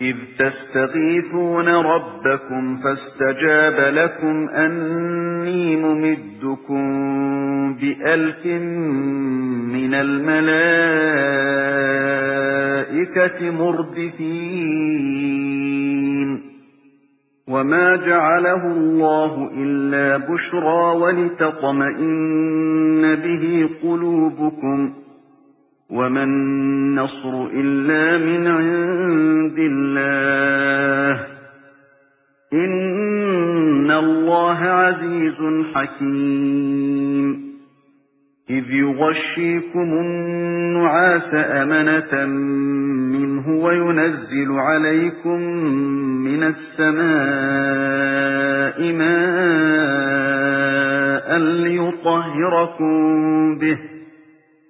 إذ تستغيثون ربكم فاستجاب لكم أني ممدكم بألف من الملائكة مردفين وما جعله الله إلا بشرى ولتطمئن به قلوبكم وما النصر إلا من عند الله إن الله عزيز حكيم إذ يغشيكم النعاس أمنة منه وينزل عليكم من السماء ماء ليطهركم به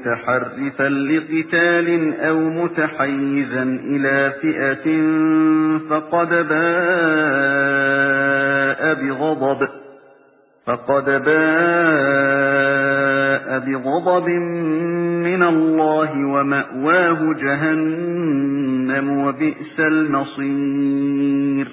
مُتَحَرِّفًا لِقِتَالٍ أَوْ مُتَحَيِّزًا إِلَى فِئَةٍ فَقَدْ بَاءَ بِغَضَبٍ فَقَدْ بَاءَ بِغَضَبٍ مِنَ اللَّهِ وَمَأْوَاهُ جَهَنَّمُ وَبِئْسَ الْمَصِيرُ.